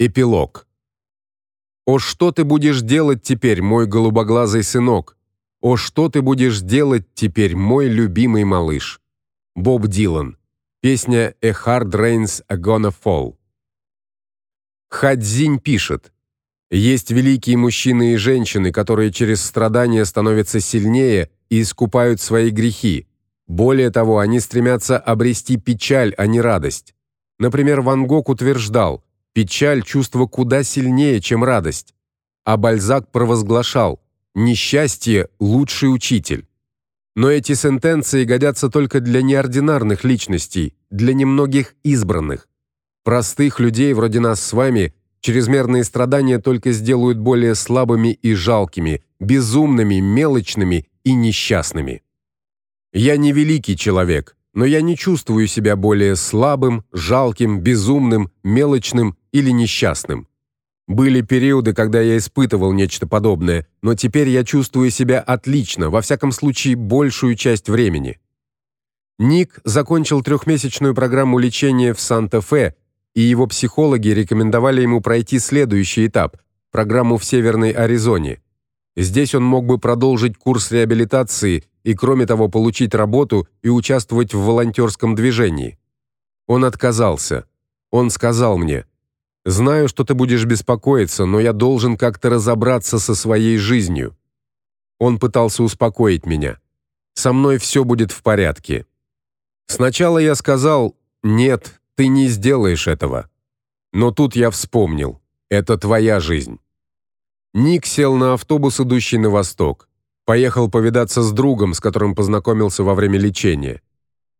Эпилог. О что ты будешь делать теперь, мой голубоглазый сынок? О что ты будешь делать теперь, мой любимый малыш? Боб Дилан. Песня A Hard Rain's a Gonna Fall. Хадзинь пишет: Есть великие мужчины и женщины, которые через страдания становятся сильнее и искупают свои грехи. Более того, они стремятся обрести печаль, а не радость. Например, Ван Гог утверждал: Печаль чувство куда сильнее, чем радость. А Бальзак провозглашал: несчастье лучший учитель. Но эти сентенции годятся только для неординарных личностей, для немногих избранных. Простых людей вроде нас с вами чрезмерные страдания только сделают более слабыми и жалкими, безумными, мелочными и несчастными. Я не великий человек, но я не чувствую себя более слабым, жалким, безумным, мелочным или несчастным. Были периоды, когда я испытывал нечто подобное, но теперь я чувствую себя отлично, во всяком случае, большую часть времени. Ник закончил трехмесячную программу лечения в Санта-Фе, и его психологи рекомендовали ему пройти следующий этап программу в Северной Аризоне. Здесь он мог бы продолжить курс реабилитации и кроме того получить работу и участвовать в волонтерском движении. Он отказался. Он сказал мне: "Знаю, что ты будешь беспокоиться, но я должен как-то разобраться со своей жизнью". Он пытался успокоить меня. Со мной все будет в порядке. Сначала я сказал: "Нет, ты не сделаешь этого". Но тут я вспомнил: это твоя жизнь. Ник сел на автобус, идущий на восток. Поехал повидаться с другом, с которым познакомился во время лечения.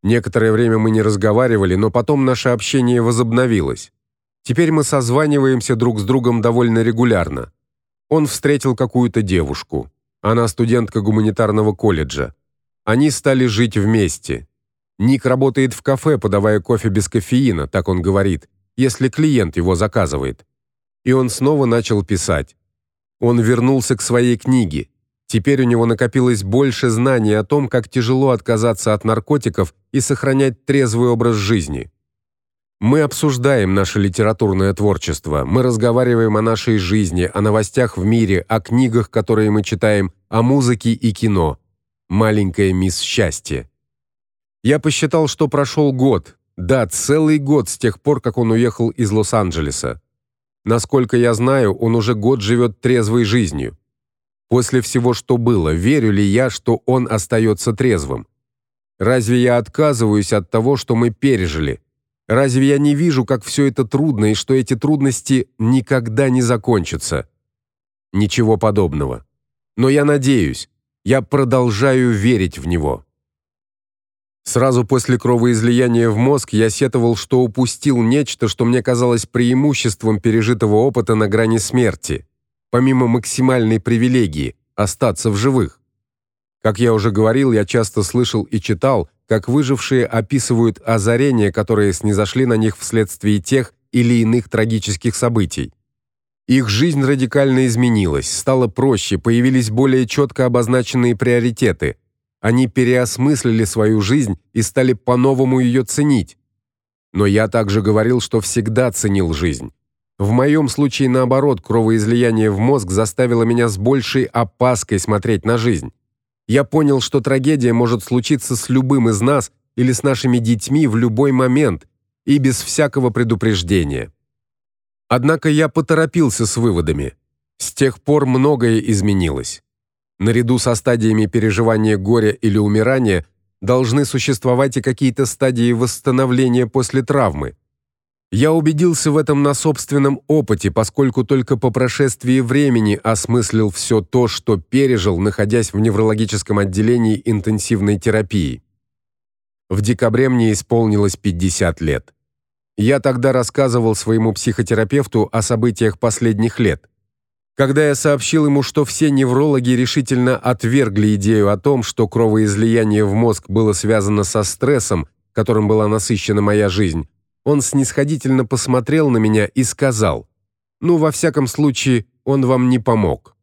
Некоторое время мы не разговаривали, но потом наше общение возобновилось. Теперь мы созваниваемся друг с другом довольно регулярно. Он встретил какую-то девушку. Она студентка гуманитарного колледжа. Они стали жить вместе. Ник работает в кафе, подавая кофе без кофеина, так он говорит, если клиент его заказывает. И он снова начал писать. Он вернулся к своей книге. Теперь у него накопилось больше знаний о том, как тяжело отказаться от наркотиков и сохранять трезвый образ жизни. Мы обсуждаем наше литературное творчество, мы разговариваем о нашей жизни, о новостях в мире, о книгах, которые мы читаем, о музыке и кино. Маленькая мисс счастье. Я посчитал, что прошел год. Да, целый год с тех пор, как он уехал из Лос-Анджелеса. Насколько я знаю, он уже год живет трезвой жизнью. После всего, что было, верю ли я, что он остается трезвым? Разве я отказываюсь от того, что мы пережили? Разве я не вижу, как все это трудно и что эти трудности никогда не закончатся? Ничего подобного. Но я надеюсь, я продолжаю верить в него. Сразу после кровоизлияния в мозг я сетовал, что упустил нечто, что мне казалось преимуществом пережитого опыта на грани смерти помимо максимальной привилегии остаться в живых. Как я уже говорил, я часто слышал и читал, как выжившие описывают озарения, которые снизошли на них вследствие тех или иных трагических событий. Их жизнь радикально изменилась, стало проще, появились более четко обозначенные приоритеты. Они переосмыслили свою жизнь и стали по-новому ее ценить. Но я также говорил, что всегда ценил жизнь. В моем случае наоборот, кровоизлияние в мозг заставило меня с большей опаской смотреть на жизнь. Я понял, что трагедия может случиться с любым из нас или с нашими детьми в любой момент и без всякого предупреждения. Однако я поторопился с выводами. С тех пор многое изменилось. Наряду со стадиями переживания горя или умирания должны существовать и какие-то стадии восстановления после травмы. Я убедился в этом на собственном опыте, поскольку только по прошествии времени осмыслил все то, что пережил, находясь в неврологическом отделении интенсивной терапии. В декабре мне исполнилось 50 лет. Я тогда рассказывал своему психотерапевту о событиях последних лет. Когда я сообщил ему, что все неврологи решительно отвергли идею о том, что кровоизлияние в мозг было связано со стрессом, которым была насыщена моя жизнь, он снисходительно посмотрел на меня и сказал: "Ну, во всяком случае, он вам не помог".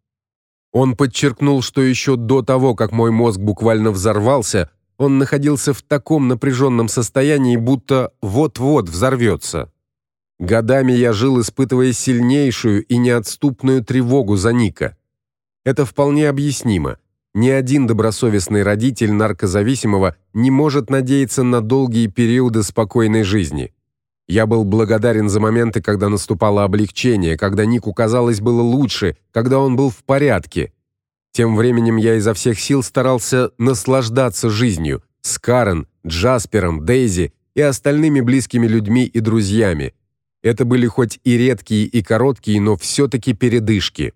Он подчеркнул, что еще до того, как мой мозг буквально взорвался, он находился в таком напряженном состоянии, будто вот-вот взорвется. Годами я жил, испытывая сильнейшую и неотступную тревогу за Ника. Это вполне объяснимо. Ни один добросовестный родитель наркозависимого не может надеяться на долгие периоды спокойной жизни. Я был благодарен за моменты, когда наступало облегчение, когда Нику казалось было лучше, когда он был в порядке. Тем временем я изо всех сил старался наслаждаться жизнью с Карен, Джаспером, Дейзи и остальными близкими людьми и друзьями, это были хоть и редкие и короткие, но все таки передышки.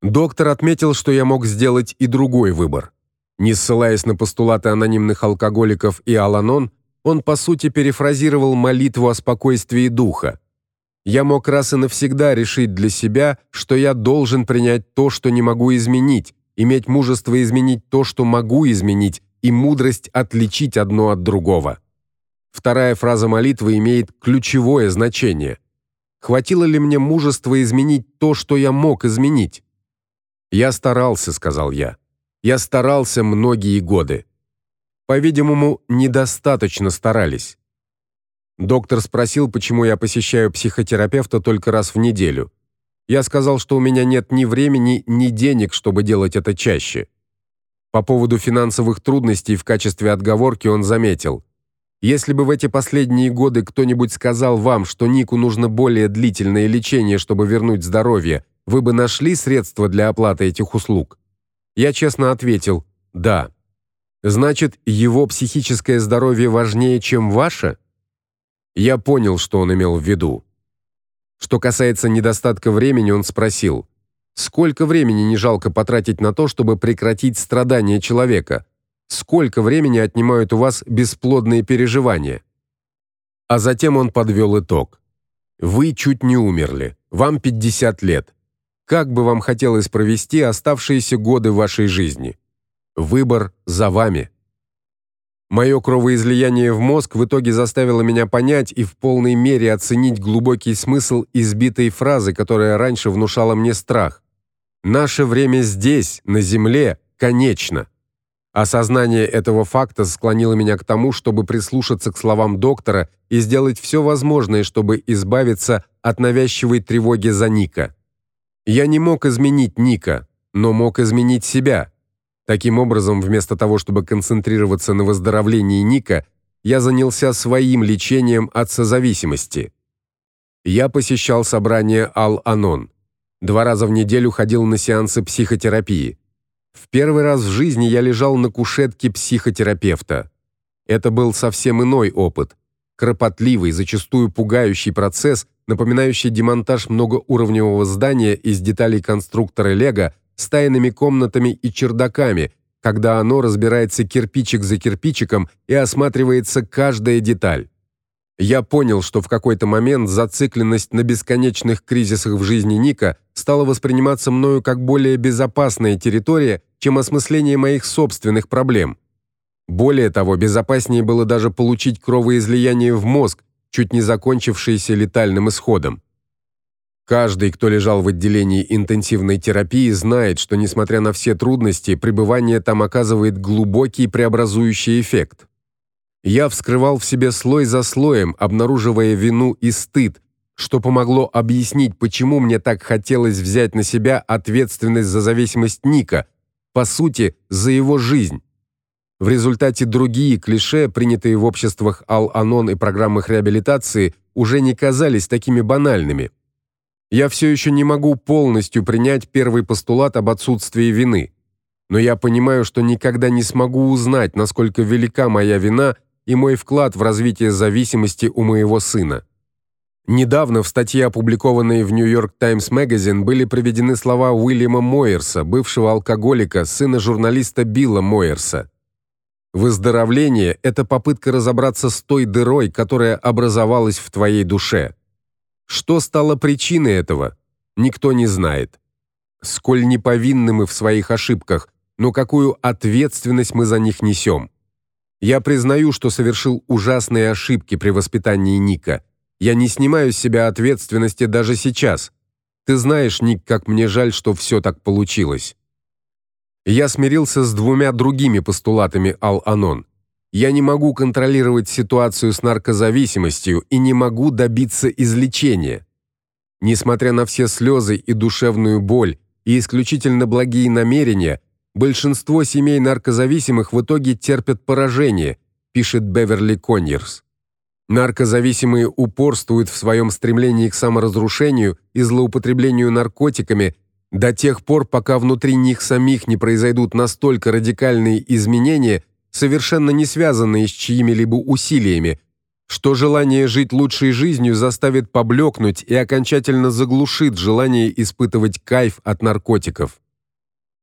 Доктор отметил, что я мог сделать и другой выбор. Не ссылаясь на постулаты анонимных алкоголиков и Аланон, он по сути перефразировал молитву о спокойствии духа. Я мог раз и навсегда решить для себя, что я должен принять то, что не могу изменить, иметь мужество изменить то, что могу изменить, и мудрость отличить одно от другого. Вторая фраза молитвы имеет ключевое значение. Хватило ли мне мужества изменить то, что я мог изменить? Я старался, сказал я. Я старался многие годы. По-видимому, недостаточно старались. Доктор спросил, почему я посещаю психотерапевта только раз в неделю. Я сказал, что у меня нет ни времени, ни денег, чтобы делать это чаще. По поводу финансовых трудностей в качестве отговорки он заметил: если бы в эти последние годы кто-нибудь сказал вам, что Нику нужно более длительное лечение, чтобы вернуть здоровье, вы бы нашли средства для оплаты этих услуг? Я честно ответил: "Да". Значит, его психическое здоровье важнее, чем ваше? Я понял, что он имел в виду. Что касается недостатка времени, он спросил: "Сколько времени не жалко потратить на то, чтобы прекратить страдания человека?" сколько времени отнимают у вас бесплодные переживания. А затем он подвел итог. Вы чуть не умерли. Вам 50 лет. Как бы вам хотелось провести оставшиеся годы вашей жизни? Выбор за вами. Мое кровоизлияние в мозг в итоге заставило меня понять и в полной мере оценить глубокий смысл избитой фразы, которая раньше внушала мне страх. Наше время здесь, на земле, конечно. Осознание этого факта склонило меня к тому, чтобы прислушаться к словам доктора и сделать все возможное, чтобы избавиться от навязчивой тревоги за Ника. Я не мог изменить Ника, но мог изменить себя. Таким образом, вместо того, чтобы концентрироваться на выздоровлении Ника, я занялся своим лечением от созависимости. Я посещал собрания Ал-Анон. Два раза в неделю ходил на сеансы психотерапии. В первый раз в жизни я лежал на кушетке психотерапевта. Это был совсем иной опыт, кропотливый, зачастую пугающий процесс, напоминающий демонтаж многоуровневого здания из деталей конструктора Лего с тайными комнатами и чердаками, когда оно разбирается кирпичик за кирпичиком и осматривается каждая деталь. Я понял, что в какой-то момент зацикленность на бесконечных кризисах в жизни Ника стала восприниматься мною как более безопасная территория, чем осмысление моих собственных проблем. Более того, безопаснее было даже получить кровоизлияние в мозг, чуть не закончившееся летальным исходом. Каждый, кто лежал в отделении интенсивной терапии, знает, что несмотря на все трудности, пребывание там оказывает глубокий преобразующий эффект. Я вскрывал в себе слой за слоем, обнаруживая вину и стыд, что помогло объяснить, почему мне так хотелось взять на себя ответственность за зависимость Ника, по сути, за его жизнь. В результате другие клише, принятые в обществах Ал-Анон и программах реабилитации, уже не казались такими банальными. Я все еще не могу полностью принять первый постулат об отсутствии вины, но я понимаю, что никогда не смогу узнать, насколько велика моя вина и мой вклад в развитие зависимости у моего сына. Недавно в статье, опубликованной в New York Times Magazine, были приведены слова Уильяма Мойерса, бывшего алкоголика, сына журналиста Билла Мойерса. Выздоровление это попытка разобраться с той дырой, которая образовалась в твоей душе. Что стало причиной этого? Никто не знает. Сколь неповинны мы в своих ошибках, но какую ответственность мы за них несем. Я признаю, что совершил ужасные ошибки при воспитании Ника. Я не снимаю с себя ответственности даже сейчас. Ты знаешь, Ник, как мне жаль, что все так получилось. Я смирился с двумя другими постулатами Ал-Анон. Я не могу контролировать ситуацию с наркозависимостью и не могу добиться излечения. Несмотря на все слезы и душевную боль и исключительно благие намерения, большинство семей наркозависимых в итоге терпят поражение, пишет Беверли Коньерс. Наркозависимые упорствуют в своем стремлении к саморазрушению и злоупотреблению наркотиками до тех пор, пока внутри них самих не произойдут настолько радикальные изменения, совершенно не связанные с чьими-либо усилиями, что желание жить лучшей жизнью заставит поблекнуть и окончательно заглушит желание испытывать кайф от наркотиков.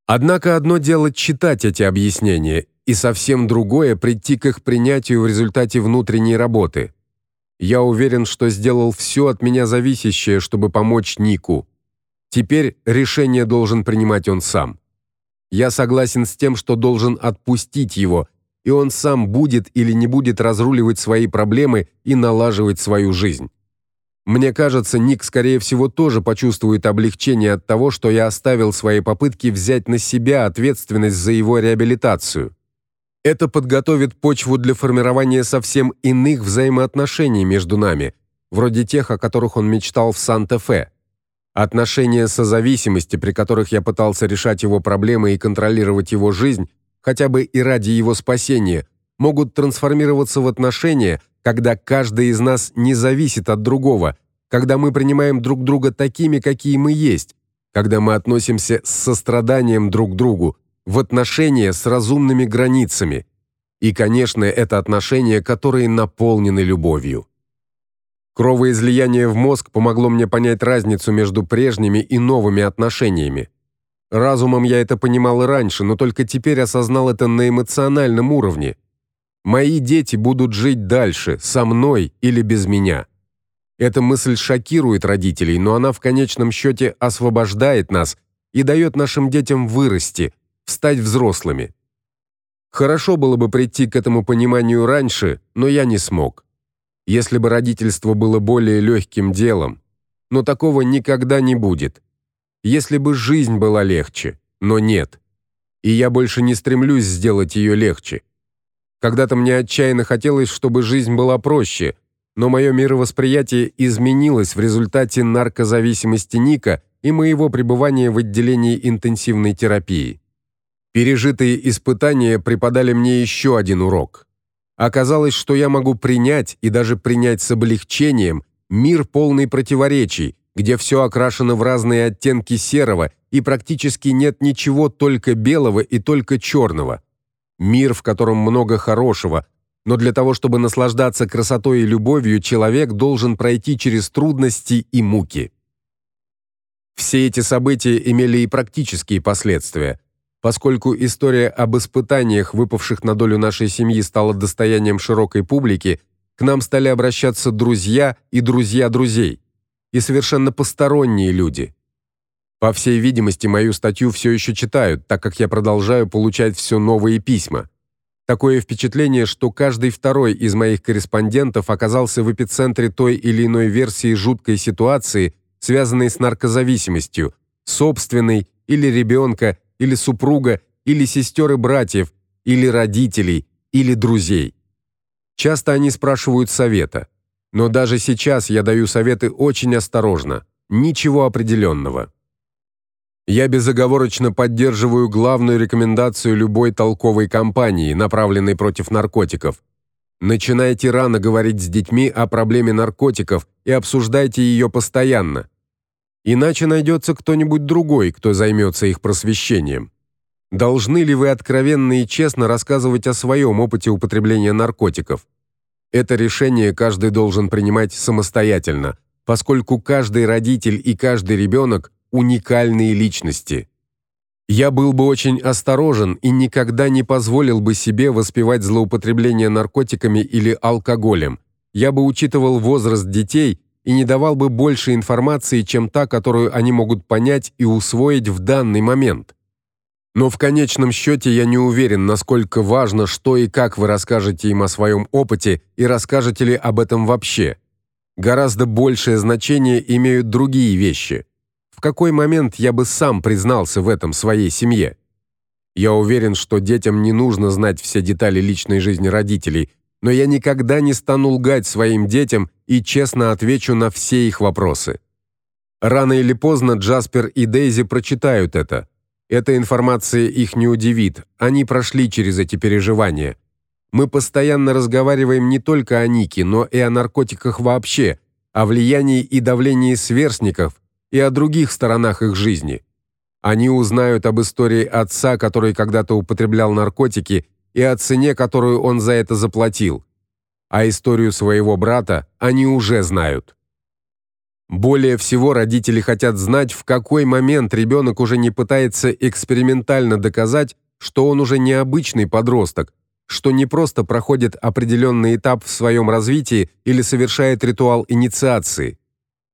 Однако одно дело читать эти объяснения, и совсем другое прийти к их принятию в результате внутренней работы. Я уверен, что сделал все от меня зависящее, чтобы помочь Нику. Теперь решение должен принимать он сам. Я согласен с тем, что должен отпустить его, и он сам будет или не будет разруливать свои проблемы и налаживать свою жизнь. Мне кажется, Ник скорее всего тоже почувствует облегчение от того, что я оставил свои попытки взять на себя ответственность за его реабилитацию. Это подготовит почву для формирования совсем иных взаимоотношений между нами, вроде тех, о которых он мечтал в Санта-Фе. Отношения созависимости, при которых я пытался решать его проблемы и контролировать его жизнь, хотя бы и ради его спасения, могут трансформироваться в отношения, когда каждый из нас не зависит от другого, когда мы принимаем друг друга такими, какие мы есть, когда мы относимся с состраданием друг к другу, в отношения с разумными границами. И, конечно, это отношения, которые наполнены любовью. Кровоизлияние в мозг помогло мне понять разницу между прежними и новыми отношениями. Разумом я это понимал и раньше, но только теперь осознал это на эмоциональном уровне. Мои дети будут жить дальше, со мной или без меня. Эта мысль шокирует родителей, но она в конечном счете освобождает нас и дает нашим детям вырасти, стать взрослыми. Хорошо было бы прийти к этому пониманию раньше, но я не смог если бы родительство было более легким делом, но такого никогда не будет. Если бы жизнь была легче, но нет. И я больше не стремлюсь сделать ее легче. Когда-то мне отчаянно хотелось, чтобы жизнь была проще, но мое мировосприятие изменилось в результате наркозависимости Ника и моего пребывания в отделении интенсивной терапии. Пережитые испытания преподали мне еще один урок. Оказалось, что я могу принять и даже принять с облегчением мир полный противоречий, где все окрашено в разные оттенки серого и практически нет ничего только белого и только черного. Мир, в котором много хорошего, но для того, чтобы наслаждаться красотой и любовью, человек должен пройти через трудности и муки. Все эти события имели и практические последствия. Поскольку история об испытаниях, выпавших на долю нашей семьи, стала достоянием широкой публики, к нам стали обращаться друзья и друзья друзей, и совершенно посторонние люди. По всей видимости, мою статью все еще читают, так как я продолжаю получать все новые письма. Такое впечатление, что каждый второй из моих корреспондентов оказался в эпицентре той или иной версии жуткой ситуации, связанной с наркозависимостью, собственной или ребенка, или супруга, или сестер и братьев, или родителей, или друзей. Часто они спрашивают совета, но даже сейчас я даю советы очень осторожно, ничего определенного. Я безоговорочно поддерживаю главную рекомендацию любой толковой кампании, направленной против наркотиков. Начинайте рано говорить с детьми о проблеме наркотиков и обсуждайте ее постоянно. Иначе найдется кто-нибудь другой, кто займется их просвещением. Должны ли вы откровенно и честно рассказывать о своем опыте употребления наркотиков? Это решение каждый должен принимать самостоятельно, поскольку каждый родитель и каждый ребенок уникальные личности. Я был бы очень осторожен и никогда не позволил бы себе воспевать злоупотребление наркотиками или алкоголем. Я бы учитывал возраст детей и не давал бы больше информации, чем та, которую они могут понять и усвоить в данный момент. Но в конечном счете я не уверен, насколько важно, что и как вы расскажете им о своем опыте и расскажете ли об этом вообще. Гораздо большее значение имеют другие вещи. В какой момент я бы сам признался в этом своей семье? Я уверен, что детям не нужно знать все детали личной жизни родителей, но я никогда не стану лгать своим детям и честно отвечу на все их вопросы. Рано или поздно Джаспер и Дейзи прочитают это. Эта информация их не удивит. Они прошли через эти переживания. Мы постоянно разговариваем не только о Нике, но и о наркотиках вообще, о влиянии и давлении сверстников и о других сторонах их жизни. Они узнают об истории отца, который когда-то употреблял наркотики, и о цене, которую он за это заплатил. А историю своего брата они уже знают. Более всего родители хотят знать, в какой момент ребенок уже не пытается экспериментально доказать, что он уже не обычный подросток, что не просто проходит определенный этап в своем развитии или совершает ритуал инициации.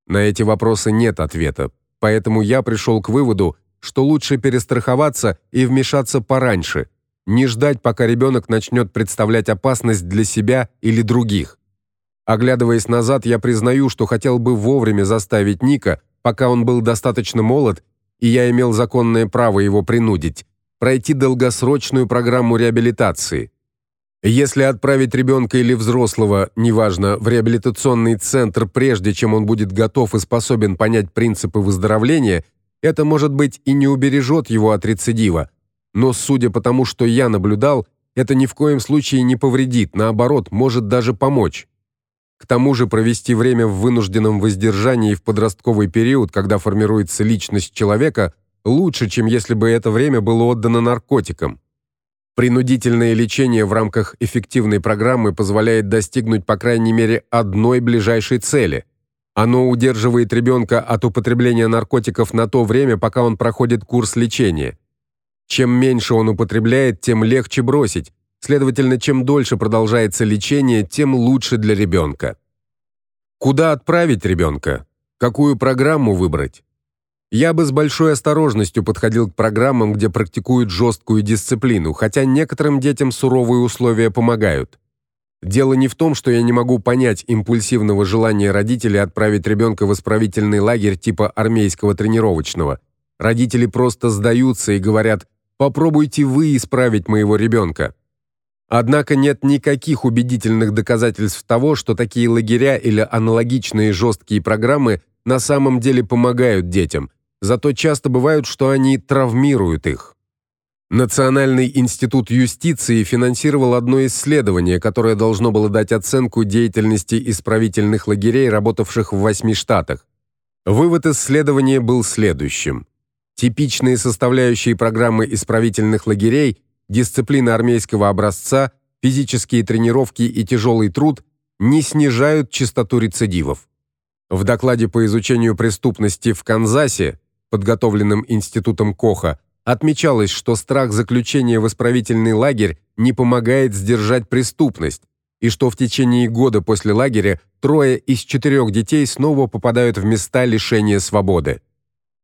На эти вопросы нет ответа. Поэтому я пришел к выводу, что лучше перестраховаться и вмешаться пораньше, не ждать, пока ребенок начнет представлять опасность для себя или других. Оглядываясь назад, я признаю, что хотел бы вовремя заставить Ника, пока он был достаточно молод, и я имел законное право его принудить, пройти долгосрочную программу реабилитации. Если отправить ребенка или взрослого, неважно, в реабилитационный центр прежде, чем он будет готов и способен понять принципы выздоровления, это, может быть, и не убережет его от рецидива, но судя по тому, что я наблюдал, это ни в коем случае не повредит, наоборот, может даже помочь. К тому же провести время в вынужденном воздержании в подростковый период, когда формируется личность человека, лучше, чем если бы это время было отдано наркотикам. Принудительное лечение в рамках эффективной программы позволяет достигнуть по крайней мере одной ближайшей цели. Оно удерживает ребенка от употребления наркотиков на то время, пока он проходит курс лечения. Чем меньше он употребляет, тем легче бросить, Следовательно, чем дольше продолжается лечение, тем лучше для ребенка. Куда отправить ребенка? Какую программу выбрать? Я бы с большой осторожностью подходил к программам, где практикуют жесткую дисциплину, хотя некоторым детям суровые условия помогают. Дело не в том, что я не могу понять импульсивного желания родителей отправить ребенка в исправительный лагерь типа армейского тренировочного. Родители просто сдаются и говорят: "Попробуйте вы исправить моего ребенка». Однако нет никаких убедительных доказательств того, что такие лагеря или аналогичные жесткие программы на самом деле помогают детям. Зато часто бывает, что они травмируют их. Национальный институт юстиции финансировал одно исследование, которое должно было дать оценку деятельности исправительных лагерей, работавших в восьми штатах. Вывод исследования был следующим: типичные составляющие программы исправительных лагерей дисциплина армейского образца, физические тренировки и тяжелый труд не снижают частоту рецидивов. В докладе по изучению преступности в Канзасе, подготовленном институтом Коха, отмечалось, что страх заключения в исправительный лагерь не помогает сдержать преступность, и что в течение года после лагеря трое из четырех детей снова попадают в места лишения свободы.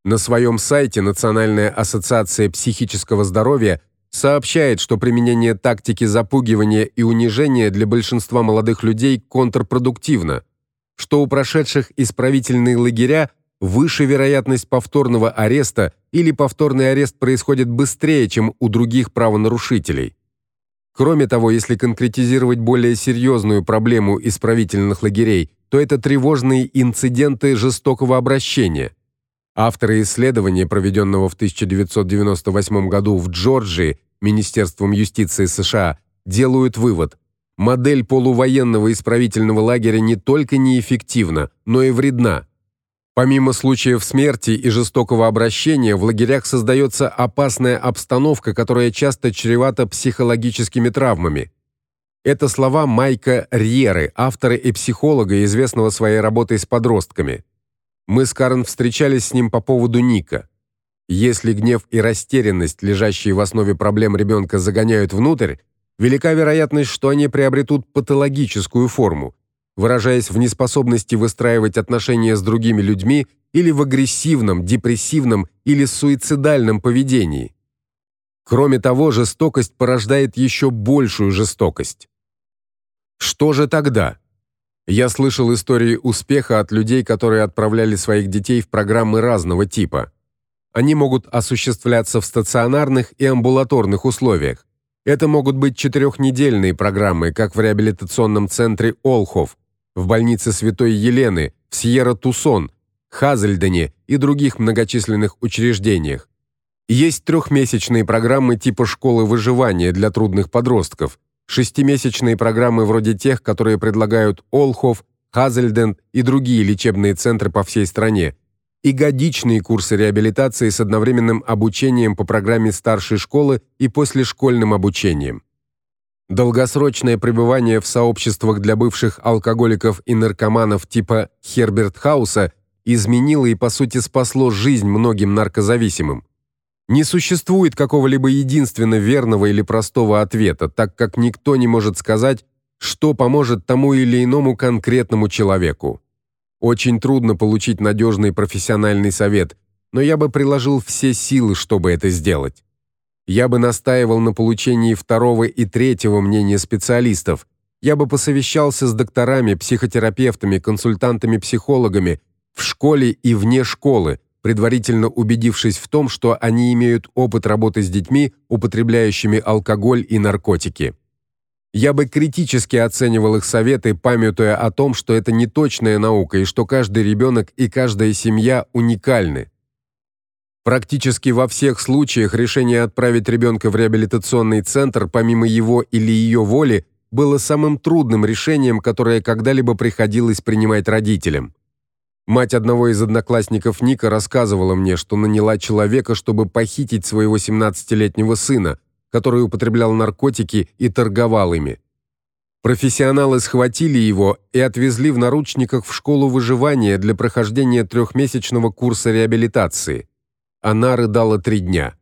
На своем сайте Национальная ассоциация психического здоровья сообщает, что применение тактики запугивания и унижения для большинства молодых людей контрпродуктивно, что у прошедших исправительные лагеря выше вероятность повторного ареста или повторный арест происходит быстрее, чем у других правонарушителей. Кроме того, если конкретизировать более серьезную проблему исправительных лагерей, то это тревожные инциденты жестокого обращения – Авторы исследования, проведенного в 1998 году в Джорджии Министерством юстиции США, делают вывод: модель полувоенного исправительного лагеря не только неэффективна, но и вредна. Помимо случаев смерти и жестокого обращения, в лагерях создается опасная обстановка, которая часто чревата психологическими травмами. Это слова Майка Рьеры, автора и психолога, известного своей работой с подростками. Мы с Карен встречались с ним по поводу Ника. Если гнев и растерянность, лежащие в основе проблем ребенка, загоняют внутрь, велика вероятность, что они приобретут патологическую форму, выражаясь в неспособности выстраивать отношения с другими людьми или в агрессивном, депрессивном или суицидальном поведении. Кроме того, жестокость порождает еще большую жестокость. Что же тогда? Я слышал истории успеха от людей, которые отправляли своих детей в программы разного типа. Они могут осуществляться в стационарных и амбулаторных условиях. Это могут быть четырехнедельные программы, как в реабилитационном центре Олхов, в больнице Святой Елены, в Сьерра-Тусон, Хазельдене и других многочисленных учреждениях. Есть трехмесячные программы типа школы выживания для трудных подростков, шестимесячные программы вроде тех, которые предлагают Олхов, Хазельден и другие лечебные центры по всей стране, и годичные курсы реабилитации с одновременным обучением по программе старшей школы и послешкольным обучением. Долгосрочное пребывание в сообществах для бывших алкоголиков и наркоманов типа Херберт Хауса изменило и по сути спасло жизнь многим наркозависимым. Не существует какого-либо единственно верного или простого ответа, так как никто не может сказать, что поможет тому или иному конкретному человеку. Очень трудно получить надежный профессиональный совет, но я бы приложил все силы, чтобы это сделать. Я бы настаивал на получении второго и третьего мнения специалистов. Я бы посовещался с докторами, психотерапевтами, консультантами-психологами в школе и вне школы, предварительно убедившись в том, что они имеют опыт работы с детьми, употребляющими алкоголь и наркотики. Я бы критически оценивал их советы, памятуя о том, что это не точная наука и что каждый ребенок и каждая семья уникальны. Практически во всех случаях решение отправить ребенка в реабилитационный центр помимо его или ее воли было самым трудным решением, которое когда-либо приходилось принимать родителям. Мать одного из одноклассников Ника рассказывала мне, что наняла человека, чтобы похитить своего 17-летнего сына, который употреблял наркотики и торговал ими. Профессионалы схватили его и отвезли в наручниках в школу выживания для прохождения трехмесячного курса реабилитации. Она рыдала три дня.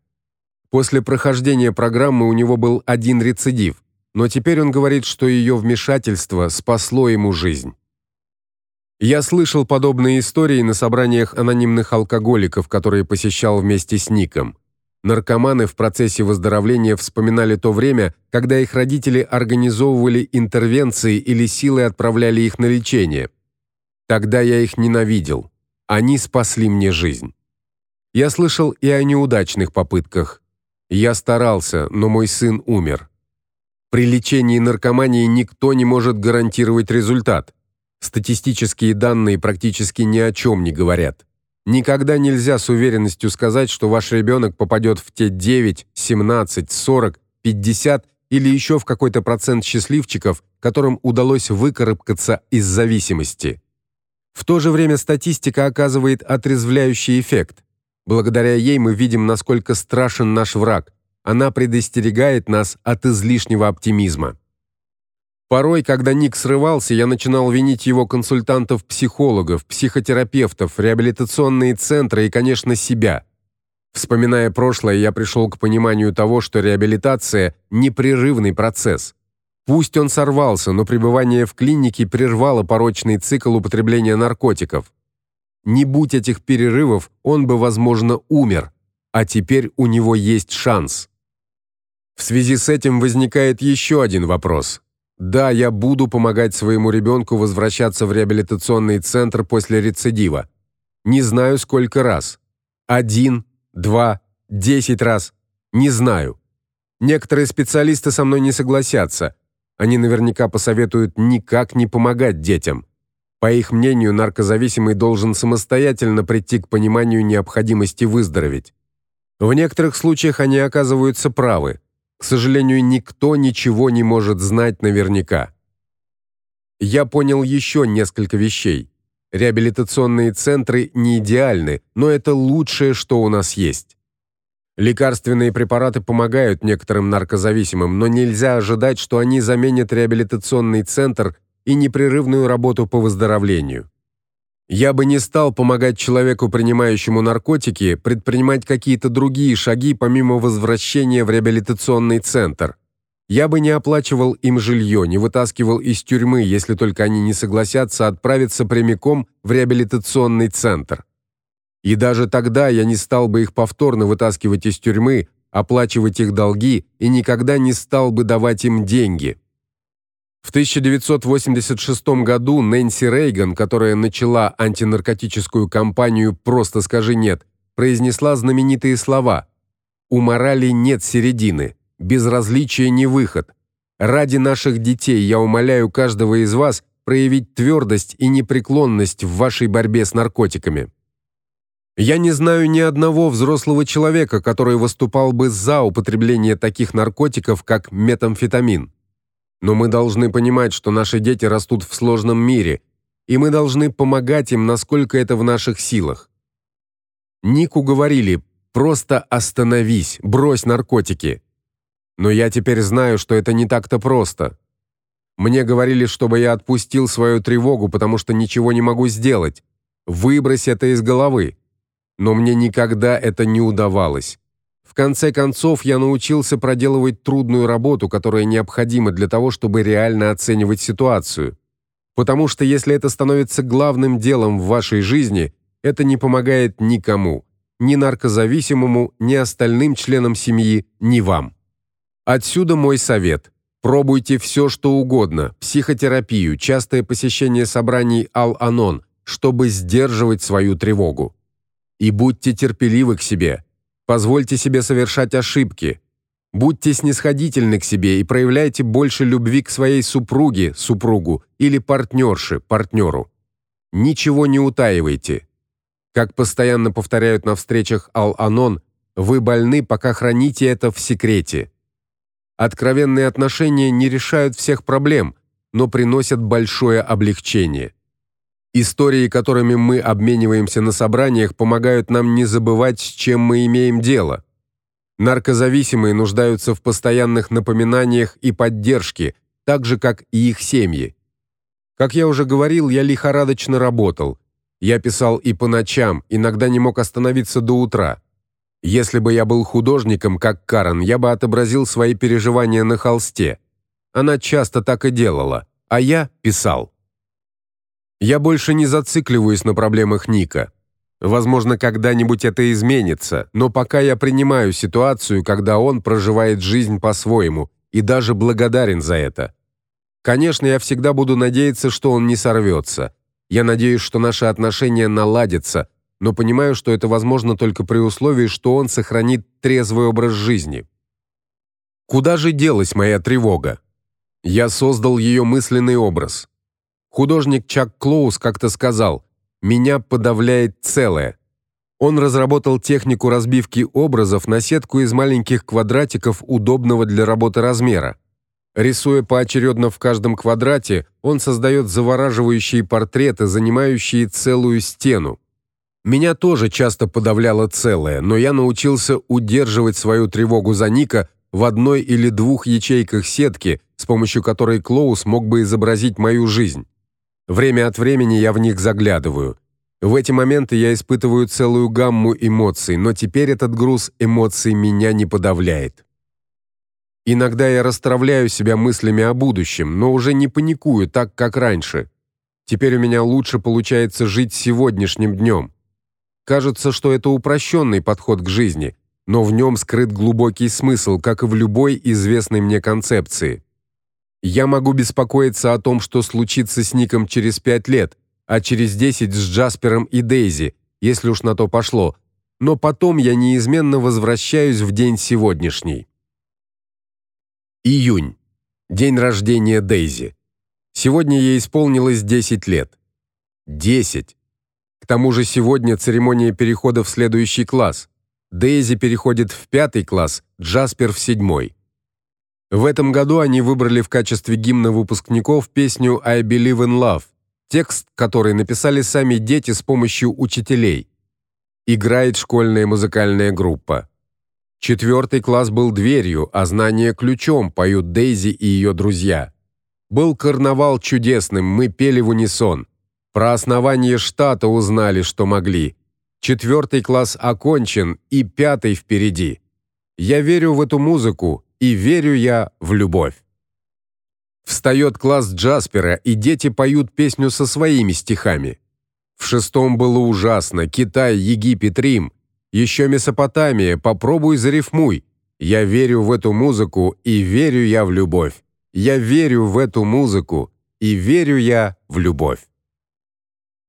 После прохождения программы у него был один рецидив, но теперь он говорит, что ее вмешательство спасло ему жизнь. Я слышал подобные истории на собраниях анонимных алкоголиков, которые посещал вместе с Ником. Наркоманы в процессе выздоровления вспоминали то время, когда их родители организовывали интервенции или силой отправляли их на лечение. Тогда я их ненавидел. Они спасли мне жизнь. Я слышал и о неудачных попытках. Я старался, но мой сын умер. При лечении наркомании никто не может гарантировать результат. Статистические данные практически ни о чем не говорят. Никогда нельзя с уверенностью сказать, что ваш ребенок попадет в те 9, 17, 40, 50 или еще в какой-то процент счастливчиков, которым удалось выкарабкаться из зависимости. В то же время статистика оказывает отрезвляющий эффект. Благодаря ей мы видим, насколько страшен наш враг. Она предостерегает нас от излишнего оптимизма. Порой, когда Ник срывался, я начинал винить его консультантов-психологов, психотерапевтов, реабилитационные центры и, конечно, себя. Вспоминая прошлое, я пришел к пониманию того, что реабилитация непрерывный процесс. Пусть он сорвался, но пребывание в клинике прервало порочный цикл употребления наркотиков. Не будь этих перерывов, он бы, возможно, умер, а теперь у него есть шанс. В связи с этим возникает еще один вопрос. Да, я буду помогать своему ребенку возвращаться в реабилитационный центр после рецидива. Не знаю сколько раз. Один, два, десять раз. Не знаю. Некоторые специалисты со мной не согласятся. Они наверняка посоветуют никак не помогать детям. По их мнению, наркозависимый должен самостоятельно прийти к пониманию необходимости выздороветь. В некоторых случаях они оказываются правы. К сожалению, никто ничего не может знать наверняка. Я понял еще несколько вещей. Реабилитационные центры не идеальны, но это лучшее, что у нас есть. Лекарственные препараты помогают некоторым наркозависимым, но нельзя ожидать, что они заменят реабилитационный центр и непрерывную работу по выздоровлению. Я бы не стал помогать человеку, принимающему наркотики, предпринимать какие-то другие шаги помимо возвращения в реабилитационный центр. Я бы не оплачивал им жилье, не вытаскивал из тюрьмы, если только они не согласятся отправиться прямиком в реабилитационный центр. И даже тогда я не стал бы их повторно вытаскивать из тюрьмы, оплачивать их долги и никогда не стал бы давать им деньги. В 1986 году Нэнси Рейган, которая начала антинаркотическую кампанию Просто скажи нет, произнесла знаменитые слова: "У морали нет середины, безразличие не выход. Ради наших детей я умоляю каждого из вас проявить твердость и непреклонность в вашей борьбе с наркотиками". Я не знаю ни одного взрослого человека, который выступал бы за употребление таких наркотиков, как метамфетамин. Но мы должны понимать, что наши дети растут в сложном мире, и мы должны помогать им, насколько это в наших силах. Нику говорили: "Просто остановись, брось наркотики". Но я теперь знаю, что это не так-то просто. Мне говорили, чтобы я отпустил свою тревогу, потому что ничего не могу сделать. Выбрось это из головы но мне никогда это не удавалось. В конце концов, я научился проделывать трудную работу, которая необходима для того, чтобы реально оценивать ситуацию. Потому что если это становится главным делом в вашей жизни, это не помогает никому, ни наркозависимому, ни остальным членам семьи, ни вам. Отсюда мой совет: пробуйте все, что угодно: психотерапию, частое посещение собраний Ал-Анон, чтобы сдерживать свою тревогу. И будьте терпеливы к себе. Позвольте себе совершать ошибки. Будьте снисходительны к себе и проявляйте больше любви к своей супруге, супругу или партнерше, партнеру. Ничего не утаивайте. Как постоянно повторяют на встречах Ал-Анон, вы больны, пока храните это в секрете. Откровенные отношения не решают всех проблем, но приносят большое облегчение. Истории, которыми мы обмениваемся на собраниях, помогают нам не забывать, с чем мы имеем дело. Наркозависимые нуждаются в постоянных напоминаниях и поддержке, так же как и их семьи. Как я уже говорил, я лихорадочно работал. Я писал и по ночам, иногда не мог остановиться до утра. Если бы я был художником, как Карен, я бы отобразил свои переживания на холсте. Она часто так и делала, а я писал. Я больше не зацикливаюсь на проблемах Ника. Возможно, когда-нибудь это изменится, но пока я принимаю ситуацию, когда он проживает жизнь по-своему и даже благодарен за это. Конечно, я всегда буду надеяться, что он не сорвется. Я надеюсь, что наши отношения наладятся, но понимаю, что это возможно только при условии, что он сохранит трезвый образ жизни. Куда же делась моя тревога? Я создал ее мысленный образ. Художник Чак Клоус как-то сказал: "Меня подавляет целое". Он разработал технику разбивки образов на сетку из маленьких квадратиков удобного для работы размера. Рисуя поочередно в каждом квадрате, он создает завораживающие портреты, занимающие целую стену. Меня тоже часто подавляло целое, но я научился удерживать свою тревогу за Ника в одной или двух ячейках сетки, с помощью которой Клоус мог бы изобразить мою жизнь. Время от времени я в них заглядываю. В эти моменты я испытываю целую гамму эмоций, но теперь этот груз эмоций меня не подавляет. Иногда я расстраиваю себя мыслями о будущем, но уже не паникую так, как раньше. Теперь у меня лучше получается жить сегодняшним днем. Кажется, что это упрощенный подход к жизни, но в нем скрыт глубокий смысл, как и в любой известной мне концепции. Я могу беспокоиться о том, что случится с Ником через пять лет, а через десять с Джаспером и Дейзи, если уж на то пошло. Но потом я неизменно возвращаюсь в день сегодняшний. Июнь. День рождения Дейзи. Сегодня ей исполнилось 10 лет. 10. К тому же сегодня церемония перехода в следующий класс. Дейзи переходит в пятый класс, Джаспер в седьмой. В этом году они выбрали в качестве гимна выпускников песню I Believe in Love, текст которой написали сами дети с помощью учителей. Играет школьная музыкальная группа. Четвертый класс был дверью, а знание ключом, поют Дейзи и ее друзья. Был карнавал чудесным, мы пели в унисон. Про основание штата узнали, что могли. Четвертый класс окончен, и пятый впереди. Я верю в эту музыку, и верю я в любовь. Встает класс Джаспера, и дети поют песню со своими стихами. В шестом было ужасно. Китай, Египет, Рим. Еще Месопотамия, попробуй зарифмуй. Я верю в эту музыку, и верю я в любовь. Я верю в эту музыку, и верю я в любовь.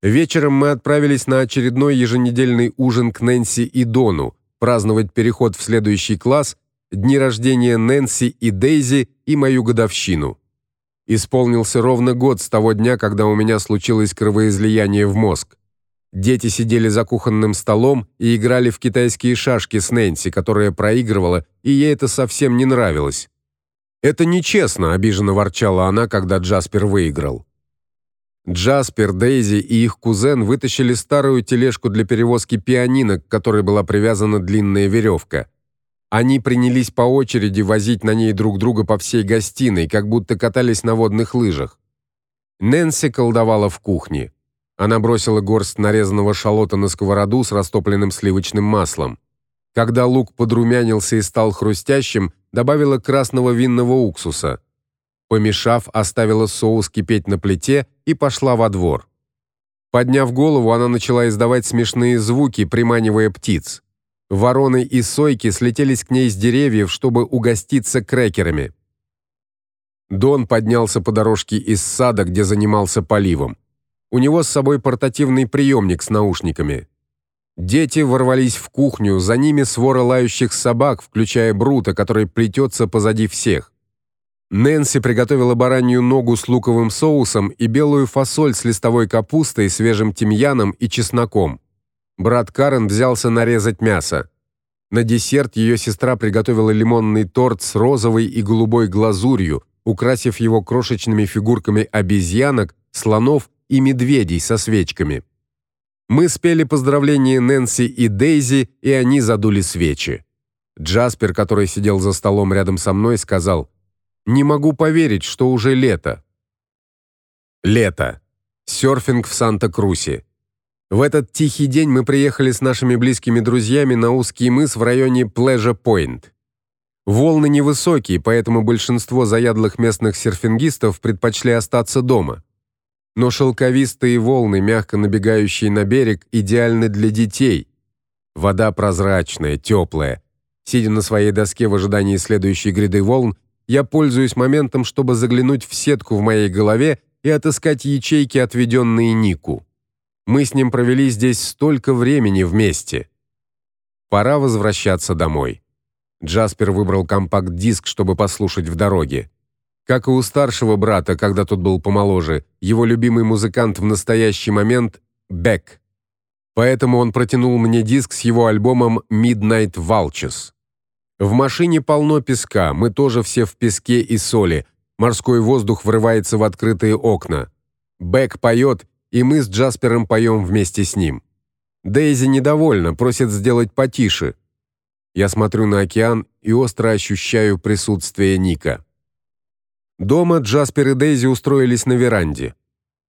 Вечером мы отправились на очередной еженедельный ужин к Нэнси и Дону, праздновать переход в следующий класс, дни рождения Нэнси и Дейзи и мою годовщину. Исполнился ровно год с того дня, когда у меня случилось кровоизлияние в мозг. Дети сидели за кухонным столом и играли в китайские шашки с Нэнси, которая проигрывала, и ей это совсем не нравилось. Это нечестно, обиженно ворчала она, когда Джаспер выиграл. Джаспер, Дейзи и их кузен вытащили старую тележку для перевозки пианино, к которой была привязана длинная веревка. Они принялись по очереди возить на ней друг друга по всей гостиной, как будто катались на водных лыжах. Нэнси колдовала в кухне. Она бросила горсть нарезанного шалота на сковороду с растопленным сливочным маслом. Когда лук подрумянился и стал хрустящим, добавила красного винного уксуса. Помешав, оставила соус кипеть на плите и пошла во двор. Подняв голову, она начала издавать смешные звуки, приманивая птиц. Вороны и сойки слетелись к ней с деревьев, чтобы угоститься крекерами. Дон поднялся по дорожке из сада, где занимался поливом. У него с собой портативный приемник с наушниками. Дети ворвались в кухню, за ними свора лающих собак, включая Брута, который плетется позади всех. Нэнси приготовила баранью ногу с луковым соусом и белую фасоль с листовой капустой, свежим тимьяном и чесноком. Брат Карен взялся нарезать мясо. На десерт ее сестра приготовила лимонный торт с розовой и голубой глазурью, украсив его крошечными фигурками обезьянок, слонов и медведей со свечками. Мы спели поздравления Нэнси и Дейзи, и они задули свечи. Джаспер, который сидел за столом рядом со мной, сказал: "Не могу поверить, что уже лето". Лето. Сёрфинг в Санта-Крусе. В этот тихий день мы приехали с нашими близкими друзьями на узкий мыс в районе Pleasure-Point. Волны невысокие, поэтому большинство заядлых местных серфингистов предпочли остаться дома но шелковистые волны, мягко набегающие на берег, идеальны для детей. Вода прозрачная, теплая. Сидя на своей доске в ожидании следующей гряды волн, я пользуюсь моментом, чтобы заглянуть в сетку в моей голове и отыскать ячейки, отведенные Нику. Мы с ним провели здесь столько времени вместе. Пора возвращаться домой. Джаспер выбрал компакт-диск, чтобы послушать в дороге. Как и у старшего брата, когда тот был помоложе, его любимый музыкант в настоящий момент Бек. Поэтому он протянул мне диск с его альбомом Midnight Vultures. В машине полно песка, мы тоже все в песке и соли. Морской воздух врывается в открытые окна. Бек поет, и мы с Джаспером поем вместе с ним. Дейзи недовольна, просит сделать потише. Я смотрю на океан и остро ощущаю присутствие Ника. Дома Джаспер и Дейзи устроились на веранде.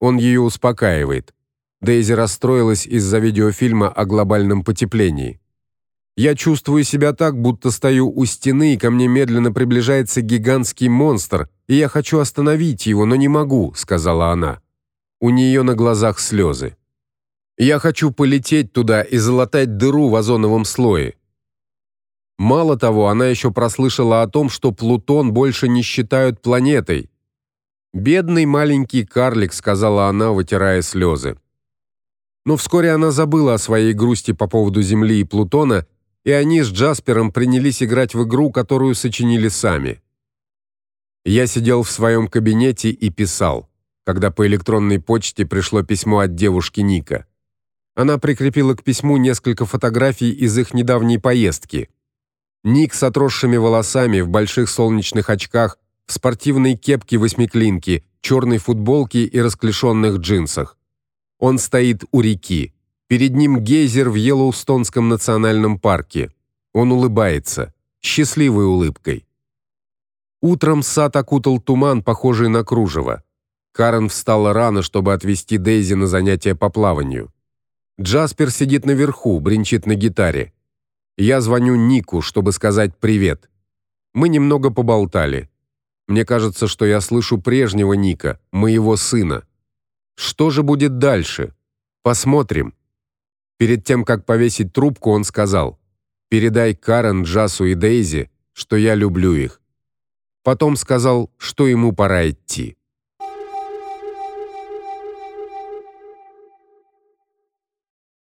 Он ее успокаивает. Дейзи расстроилась из-за видеофильма о глобальном потеплении. Я чувствую себя так, будто стою у стены, и ко мне медленно приближается гигантский монстр, и я хочу остановить его, но не могу, сказала она. У нее на глазах слезы. Я хочу полететь туда и залатать дыру в озоновом слое. Мало того, она еще прослышала о том, что Плутон больше не считают планетой. Бедный маленький карлик, сказала она, вытирая слезы. Но вскоре она забыла о своей грусти по поводу Земли и Плутона, и они с Джаспером принялись играть в игру, которую сочинили сами. Я сидел в своем кабинете и писал, когда по электронной почте пришло письмо от девушки Ника. Она прикрепила к письму несколько фотографий из их недавней поездки. Ник с отросшими волосами, в больших солнечных очках, в спортивной кепке восьмиклинки, черной футболке и расклешенных джинсах. Он стоит у реки. Перед ним гейзер в Йеллоустонском национальном парке. Он улыбается, счастливой улыбкой. Утром сад окутал туман, похожий на кружево. Карен встала рано, чтобы отвезти Дейзи на занятия по плаванию. Джаспер сидит наверху, бренчит на гитаре. Я звоню Нику, чтобы сказать привет. Мы немного поболтали. Мне кажется, что я слышу прежнего Ника, моего сына. Что же будет дальше? Посмотрим. Перед тем как повесить трубку, он сказал: "Передай Карен, Джасу и Дейзи, что я люблю их". Потом сказал, что ему пора идти.